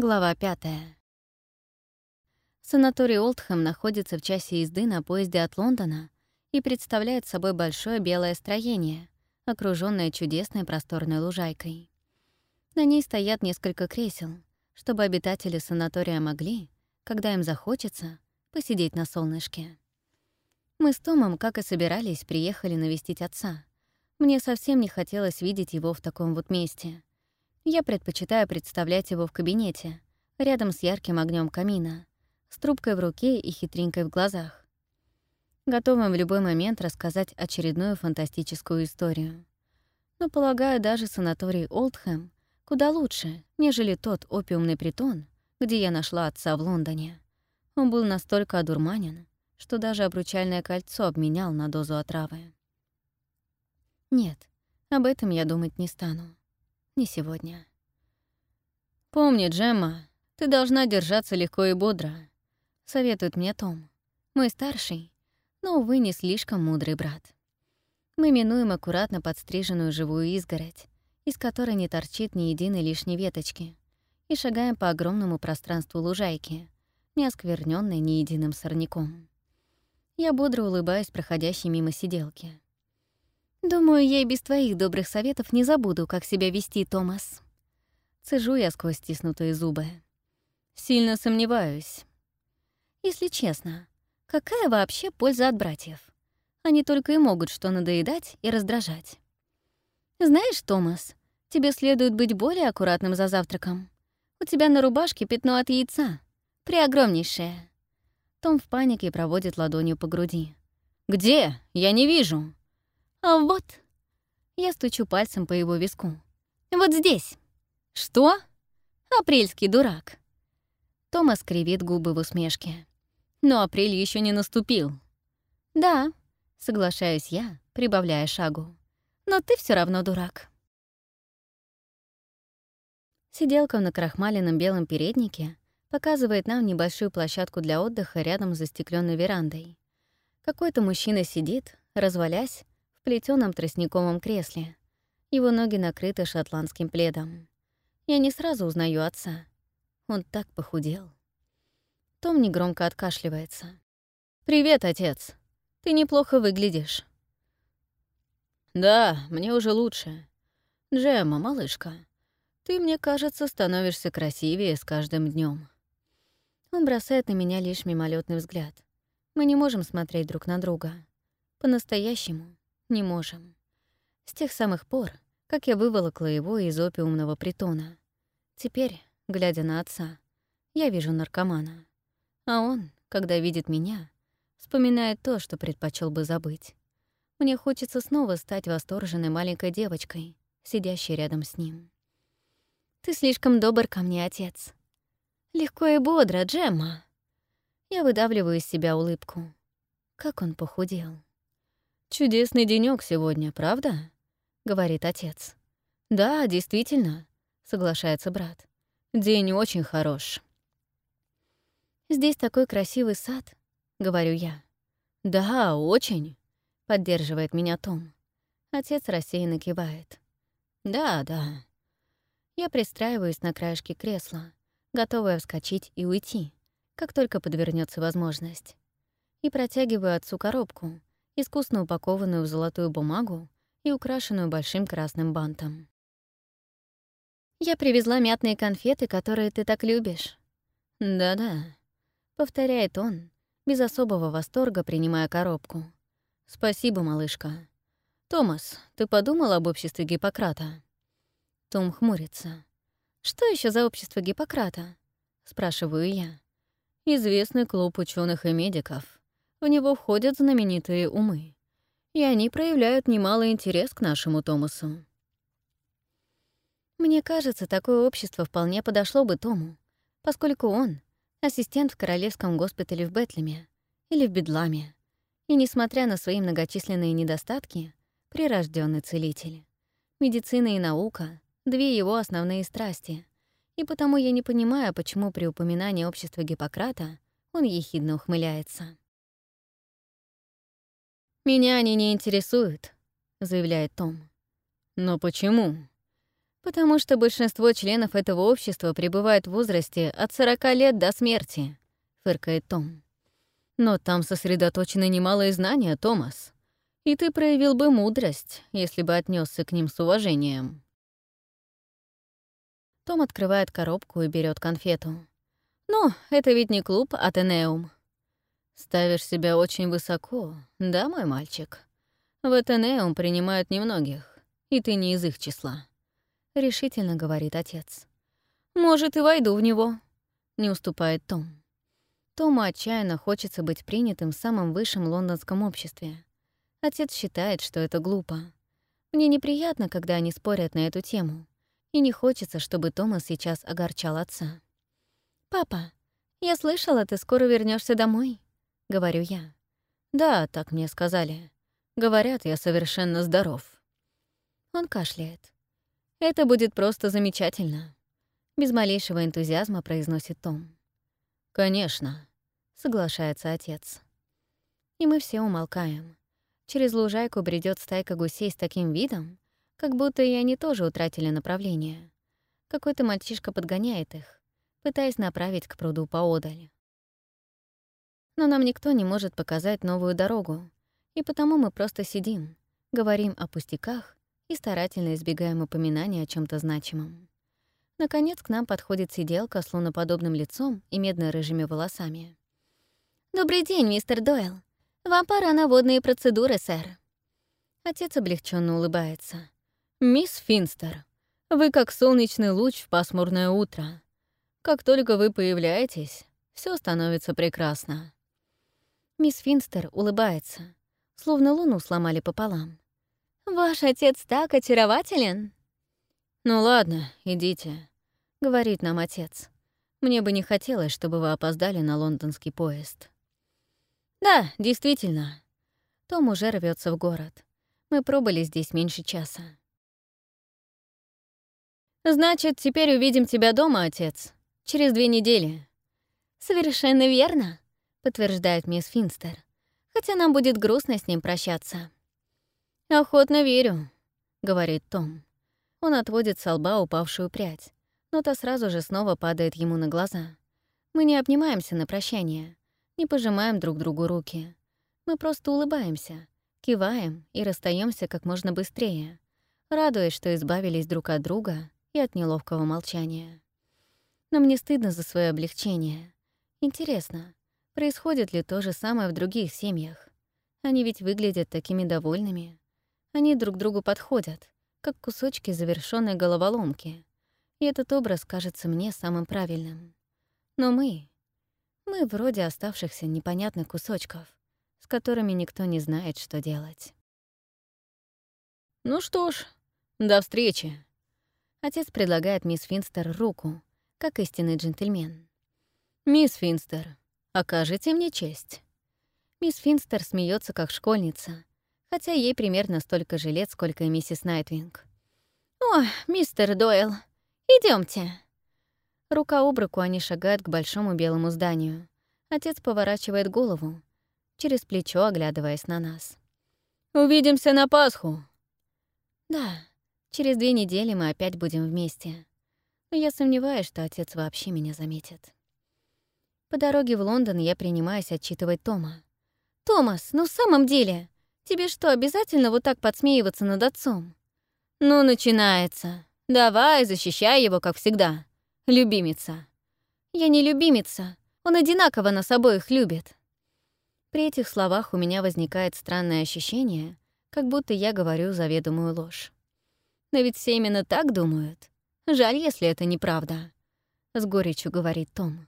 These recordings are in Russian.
Глава пятая. Санаторий Олдхэм находится в часе езды на поезде от Лондона и представляет собой большое белое строение, окружённое чудесной просторной лужайкой. На ней стоят несколько кресел, чтобы обитатели санатория могли, когда им захочется, посидеть на солнышке. Мы с Томом, как и собирались, приехали навестить отца. Мне совсем не хотелось видеть его в таком вот месте — я предпочитаю представлять его в кабинете, рядом с ярким огнем камина, с трубкой в руке и хитринкой в глазах. Готовым в любой момент рассказать очередную фантастическую историю. Но, полагаю, даже санаторий Олдхэм куда лучше, нежели тот опиумный притон, где я нашла отца в Лондоне. Он был настолько одурманен, что даже обручальное кольцо обменял на дозу отравы. Нет, об этом я думать не стану. Не сегодня. «Помни, Джемма, ты должна держаться легко и бодро», — советует мне Том. Мой старший, но, увы, не слишком мудрый брат. Мы минуем аккуратно подстриженную живую изгородь, из которой не торчит ни единой лишней веточки, и шагаем по огромному пространству лужайки, не осквернённой ни единым сорняком. Я бодро улыбаюсь проходящей мимо сиделки. «Думаю, я и без твоих добрых советов не забуду, как себя вести, Томас». Цежу я сквозь стиснутые зубы. «Сильно сомневаюсь». «Если честно, какая вообще польза от братьев? Они только и могут что надоедать и раздражать. Знаешь, Томас, тебе следует быть более аккуратным за завтраком. У тебя на рубашке пятно от яйца. Преогромнейшее». Том в панике проводит ладонью по груди. «Где? Я не вижу». А вот. Я стучу пальцем по его виску. Вот здесь. Что? Апрельский дурак. Томас кривит губы в усмешке. Но апрель еще не наступил. Да, соглашаюсь я, прибавляя шагу. Но ты все равно дурак. Сиделка в накрахмаленном белом переднике показывает нам небольшую площадку для отдыха рядом с застекленной верандой. Какой-то мужчина сидит, развалясь, плетёном тростниковом кресле. Его ноги накрыты шотландским пледом. Я не сразу узнаю отца. Он так похудел. Том негромко откашливается. «Привет, отец. Ты неплохо выглядишь». «Да, мне уже лучше. Джемма, малышка, ты, мне кажется, становишься красивее с каждым днем. Он бросает на меня лишь мимолетный взгляд. Мы не можем смотреть друг на друга. По-настоящему не можем. С тех самых пор, как я выволокла его из опиумного притона. Теперь, глядя на отца, я вижу наркомана. А он, когда видит меня, вспоминает то, что предпочел бы забыть. Мне хочется снова стать восторженной маленькой девочкой, сидящей рядом с ним. «Ты слишком добр ко мне, отец». «Легко и бодро, Джемма». Я выдавливаю из себя улыбку. Как он похудел. «Чудесный денёк сегодня, правда?» — говорит отец. «Да, действительно», — соглашается брат. «День очень хорош». «Здесь такой красивый сад», — говорю я. «Да, очень», — поддерживает меня Том. Отец рассеянно кивает. «Да, да». Я пристраиваюсь на краешке кресла, готовая вскочить и уйти, как только подвернется возможность. И протягиваю отцу коробку, искусно упакованную в золотую бумагу и украшенную большим красным бантом. «Я привезла мятные конфеты, которые ты так любишь». «Да-да», — повторяет он, без особого восторга принимая коробку. «Спасибо, малышка. Томас, ты подумал об обществе Гиппократа?» Том хмурится. «Что еще за общество Гиппократа?» — спрашиваю я. «Известный клуб ученых и медиков. В него входят знаменитые умы. И они проявляют немалый интерес к нашему Томасу. Мне кажется, такое общество вполне подошло бы Тому, поскольку он — ассистент в Королевском госпитале в Бетлеме или в Бедламе, и, несмотря на свои многочисленные недостатки, прирожденный целитель. Медицина и наука — две его основные страсти, и потому я не понимаю, почему при упоминании общества Гиппократа он ехидно ухмыляется. «Меня они не интересуют», — заявляет Том. «Но почему?» Потому что большинство членов этого общества пребывает в возрасте от 40 лет до смерти, фыркает Том. Но там сосредоточены немалые знания, Томас. И ты проявил бы мудрость, если бы отнесся к ним с уважением. Том открывает коробку и берет конфету. «Ну, это ведь не клуб, а Тенеум». «Ставишь себя очень высоко, да, мой мальчик? В Тенеум принимают немногих, и ты не из их числа», — решительно говорит отец. «Может, и войду в него», — не уступает Том. Тому отчаянно хочется быть принятым в самом высшем лондонском обществе. Отец считает, что это глупо. Мне неприятно, когда они спорят на эту тему, и не хочется, чтобы Томас сейчас огорчал отца. «Папа, я слышала, ты скоро вернешься домой», — говорю я. «Да, так мне сказали. Говорят, я совершенно здоров». Он кашляет. «Это будет просто замечательно», — без малейшего энтузиазма произносит Том. «Конечно», — соглашается отец. И мы все умолкаем. Через лужайку бредет стайка гусей с таким видом, как будто и они тоже утратили направление. Какой-то мальчишка подгоняет их, пытаясь направить к пруду поодаль. Но нам никто не может показать новую дорогу, и потому мы просто сидим, говорим о пустяках и старательно избегаем упоминания о чем то значимом. Наконец к нам подходит сиделка с луноподобным лицом и медно-рыжими волосами. «Добрый день, мистер Дойл. Вам пора на водные процедуры, сэр». Отец облегченно улыбается. «Мисс Финстер, вы как солнечный луч в пасмурное утро. Как только вы появляетесь, все становится прекрасно». Мисс Финстер улыбается, словно луну сломали пополам. «Ваш отец так очарователен!» «Ну ладно, идите», — говорит нам отец. «Мне бы не хотелось, чтобы вы опоздали на лондонский поезд». «Да, действительно». Том уже рвется в город. Мы пробыли здесь меньше часа. «Значит, теперь увидим тебя дома, отец. Через две недели». «Совершенно верно», — подтверждает мисс Финстер. «Хотя нам будет грустно с ним прощаться». «Охотно верю», — говорит Том. Он отводит с лба упавшую прядь, но та сразу же снова падает ему на глаза. Мы не обнимаемся на прощание, не пожимаем друг другу руки. Мы просто улыбаемся, киваем и расстаемся как можно быстрее, радуясь, что избавились друг от друга и от неловкого молчания. Но мне стыдно за свое облегчение. Интересно, происходит ли то же самое в других семьях? Они ведь выглядят такими довольными. Они друг другу подходят, как кусочки завершенной головоломки. И этот образ кажется мне самым правильным. Но мы... Мы вроде оставшихся непонятных кусочков, с которыми никто не знает, что делать. «Ну что ж, до встречи», Отец предлагает мисс Финстер руку, как истинный джентльмен. «Мисс Финстер, окажите мне честь». Мисс Финстер смеется как школьница, хотя ей примерно столько же лет, сколько и миссис Найтвинг. «О, мистер Дойл, идемте. Рука об руку они шагают к большому белому зданию. Отец поворачивает голову, через плечо оглядываясь на нас. «Увидимся на Пасху!» «Да, Через две недели мы опять будем вместе. Но я сомневаюсь, что отец вообще меня заметит. По дороге в Лондон я принимаюсь отчитывать Тома. «Томас, ну в самом деле, тебе что, обязательно вот так подсмеиваться над отцом?» «Ну, начинается. Давай, защищай его, как всегда. Любимица». «Я не любимица. Он одинаково нас обоих любит». При этих словах у меня возникает странное ощущение, как будто я говорю заведомую ложь. Но ведь все именно так думают. Жаль, если это неправда», — с горечью говорит Том.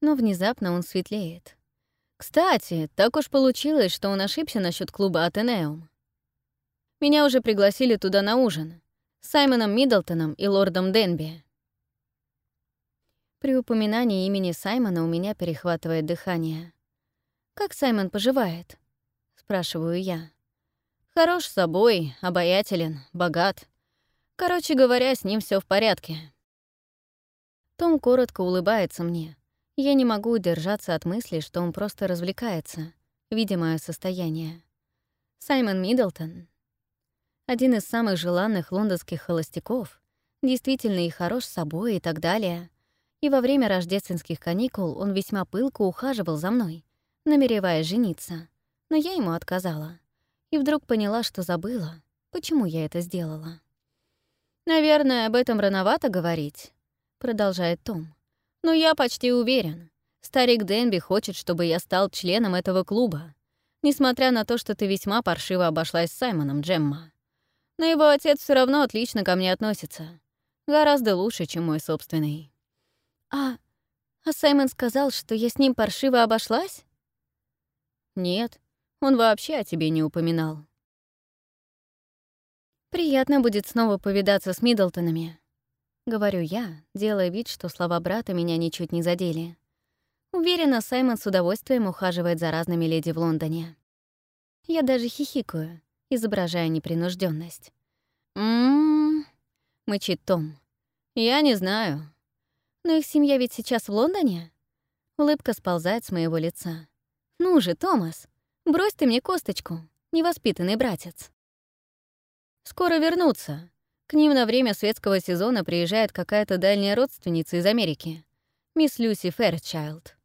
Но внезапно он светлеет. «Кстати, так уж получилось, что он ошибся насчет клуба Атенеум. Меня уже пригласили туда на ужин. С Саймоном Миддлтоном и лордом Денби». При упоминании имени Саймона у меня перехватывает дыхание. «Как Саймон поживает?» — спрашиваю я. Хорош собой, обаятелен, богат. Короче говоря, с ним все в порядке. Том коротко улыбается мне. Я не могу удержаться от мысли, что он просто развлекается, видя мое состояние. Саймон Миддлтон. один из самых желанных лондонских холостяков, действительно и хорош с собой и так далее. И во время рождественских каникул он весьма пылко ухаживал за мной, намереваясь жениться. Но я ему отказала. И вдруг поняла, что забыла, почему я это сделала. «Наверное, об этом рановато говорить», — продолжает Том. «Но я почти уверен. Старик Денби хочет, чтобы я стал членом этого клуба, несмотря на то, что ты весьма паршиво обошлась с Саймоном, Джемма. Но его отец все равно отлично ко мне относится. Гораздо лучше, чем мой собственный». «А... а Саймон сказал, что я с ним паршиво обошлась?» «Нет, он вообще о тебе не упоминал». «Приятно будет снова повидаться с Миддлтонами», — говорю я, делая вид, что слова брата меня ничуть не задели. Уверена, Саймон с удовольствием ухаживает за разными леди в Лондоне. Я даже хихикаю, изображая непринужденность. «М-м-м», мычит Том. «Я не знаю». «Но их семья ведь сейчас в Лондоне?» Улыбка сползает с моего лица. «Ну же, Томас, брось ты мне косточку, невоспитанный братец». Скоро вернутся. К ним на время светского сезона приезжает какая-то дальняя родственница из Америки. Мисс Люси Фэрчайлд.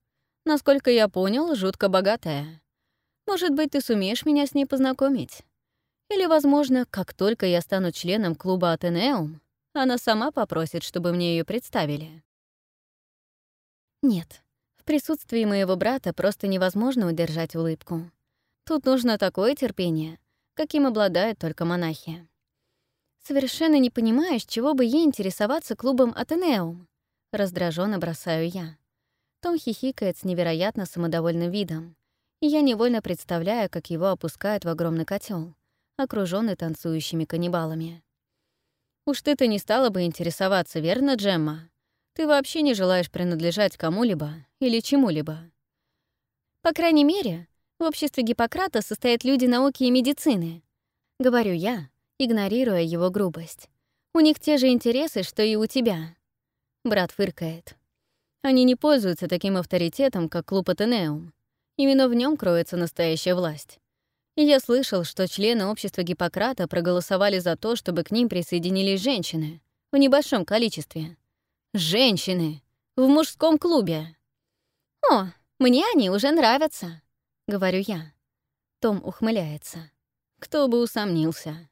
Насколько я понял, жутко богатая. Может быть, ты сумеешь меня с ней познакомить? Или, возможно, как только я стану членом клуба Атенеум, она сама попросит, чтобы мне ее представили. Нет, в присутствии моего брата просто невозможно удержать улыбку. Тут нужно такое терпение, каким обладают только монахи. Совершенно не понимаю, с чего бы ей интересоваться клубом Атенеум. Раздраженно бросаю я. Том хихикает с невероятно самодовольным видом, и я невольно представляю, как его опускают в огромный котел, окруженный танцующими каннибалами. «Уж ты-то не стала бы интересоваться, верно, Джемма? Ты вообще не желаешь принадлежать кому-либо или чему-либо?» «По крайней мере, в обществе Гиппократа состоят люди науки и медицины. Говорю я, игнорируя его грубость. У них те же интересы, что и у тебя. Брат фыркает. Они не пользуются таким авторитетом, как клуб Атенеум. Именно в нем кроется настоящая власть. И я слышал, что члены общества Гиппократа проголосовали за то, чтобы к ним присоединились женщины в небольшом количестве. Женщины! В мужском клубе! О, мне они уже нравятся. — говорю я. Том ухмыляется. Кто бы усомнился.